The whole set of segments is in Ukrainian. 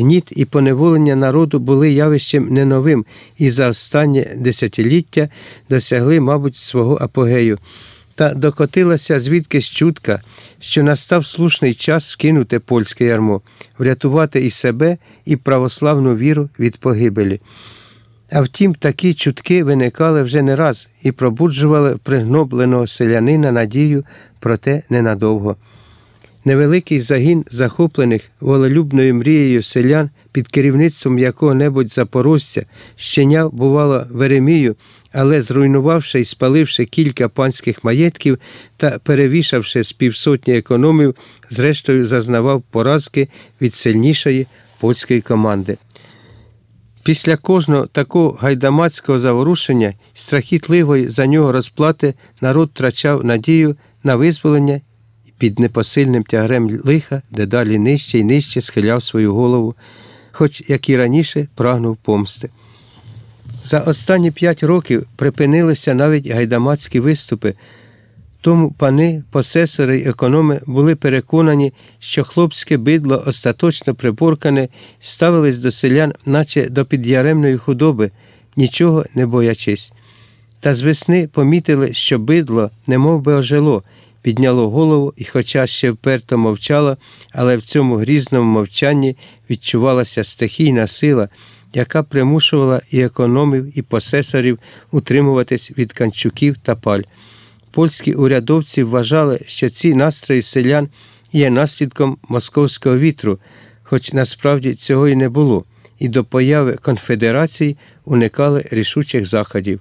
Гніт і поневолення народу були явищем не новим і за останнє десятиліття досягли, мабуть, свого апогею. Та докотилася звідкись чутка, що настав слушний час скинути польське ярмо, врятувати і себе, і православну віру від погибелі. А втім, такі чутки виникали вже не раз і пробуджували пригнобленого селянина надію, проте ненадовго. Невеликий загін захоплених волелюбною мрією селян під керівництвом якого-небудь запорожця щеняв, бувало, Веремію, але зруйнувавши і спаливши кілька панських маєтків та перевішавши з півсотні економів, зрештою зазнавав поразки від сильнішої польської команди. Після кожного такого гайдамацького заворушення страхітливої за нього розплати народ втрачав надію на визволення під непосильним тягарем лиха дедалі нижче і нижче схиляв свою голову, хоч, як і раніше, прагнув помсти. За останні п'ять років припинилися навіть гайдамацькі виступи, тому пани, посесори й економи були переконані, що хлопське бидло остаточно приборкане ставились до селян, наче до підяремної худоби, нічого не боячись. Та з весни помітили, що бидло немов би ожило, підняло голову і, хоча ще вперто мовчало, але в цьому грізному мовчанні відчувалася стихійна сила, яка примушувала і економів, і посесорів утримуватись від канчуків та паль. Польські урядовці вважали, що ці настрої селян є наслідком московського вітру, хоч насправді цього й не було, і до появи конфедерації уникали рішучих заходів.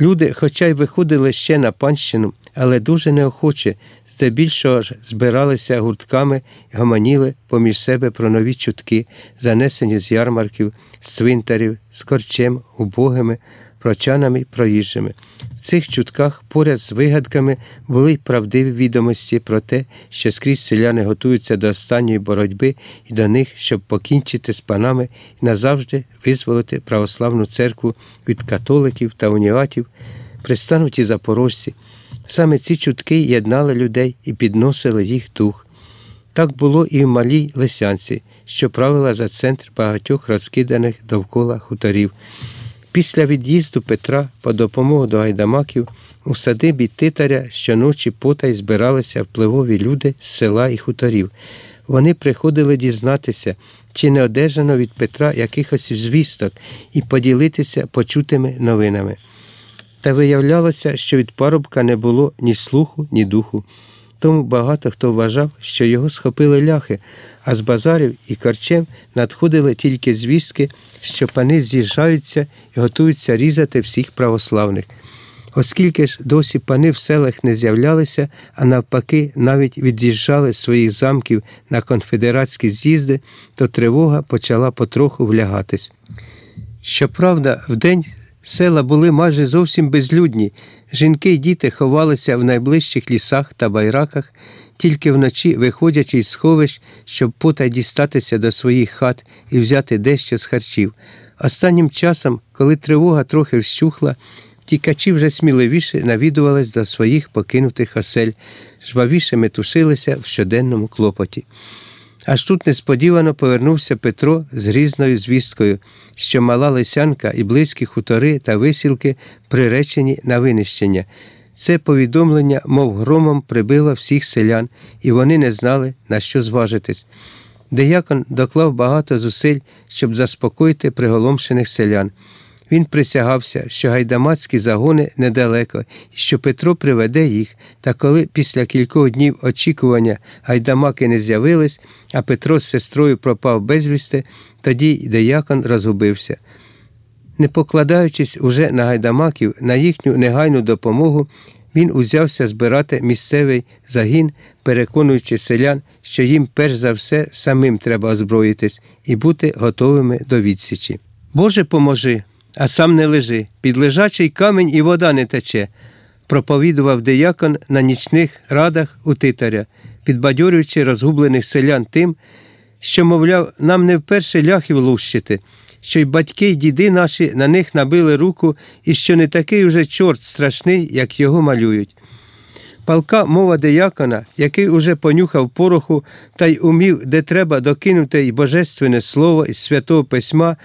Люди, хоча й виходили ще на панщину, але дуже неохоче, здебільшого ж збиралися гуртками гомоніли поміж себе про нові чутки, занесені з ярмарків, з цвинтарів, з корчем, убогими, прочанами проїжджими. В цих чутках поряд з вигадками були й правдиві відомості про те, що скрізь селяни готуються до останньої боротьби і до них, щоб покінчити з панами і назавжди визволити православну церкву від католиків та уніватів, пристануті запорожці. Саме ці чутки єднали людей і підносили їх дух. Так було і в малій Лисянці, що правила за центр багатьох розкиданих довкола хуторів. Після від'їзду Петра по допомогу до гайдамаків у садибі титаря щоночі потай збиралися впливові люди з села і хуторів. Вони приходили дізнатися, чи не одержано від Петра якихось звісток і поділитися почутими новинами. Та виявлялося, що від парубка не було ні слуху, ні духу. Тому багато хто вважав, що його схопили ляхи, а з базарів і карчем надходили тільки звістки, що пани з'їжджаються і готуються різати всіх православних. Оскільки ж досі пани в селах не з'являлися, а навпаки, навіть від'їжджали з своїх замків на конфедератські з'їзди, то тривога почала потроху влягатись. Щоправда, вдень Села були майже зовсім безлюдні. Жінки й діти ховалися в найближчих лісах та байраках, тільки вночі виходячи із сховищ, щоб потай дістатися до своїх хат і взяти дещо з харчів. Останнім часом, коли тривога трохи вщухла, втікачі вже сміливіше навідувались до своїх покинутих осель, жвавіше метушилися в щоденному клопоті. Аж тут несподівано повернувся Петро з грізною звісткою, що мала лисянка і близькі хутори та висілки приречені на винищення. Це повідомлення, мов громом, прибило всіх селян, і вони не знали, на що зважитись. Деякон доклав багато зусиль, щоб заспокоїти приголомшених селян. Він присягався, що гайдамацькі загони недалеко, і що Петро приведе їх, та коли після кількох днів очікування гайдамаки не з'явились, а Петро з сестрою пропав безвісти, тоді й деякон розгубився. Не покладаючись уже на гайдамаків, на їхню негайну допомогу, він узявся збирати місцевий загін, переконуючи селян, що їм перш за все самим треба озброїтись і бути готовими до відсічі. Боже поможи! А сам не лежи. Під лежачий камінь і вода не тече, проповідував деякон на нічних радах у титаря, підбадьорюючи розгублених селян тим, що, мовляв, нам не вперше ляхів лущити, що й батьки й діди наші на них набили руку, і що не такий уже чорт страшний, як його малюють. Палка мова деякона, який уже понюхав пороху та й умів, де треба докинути й божественне слово із святого письма,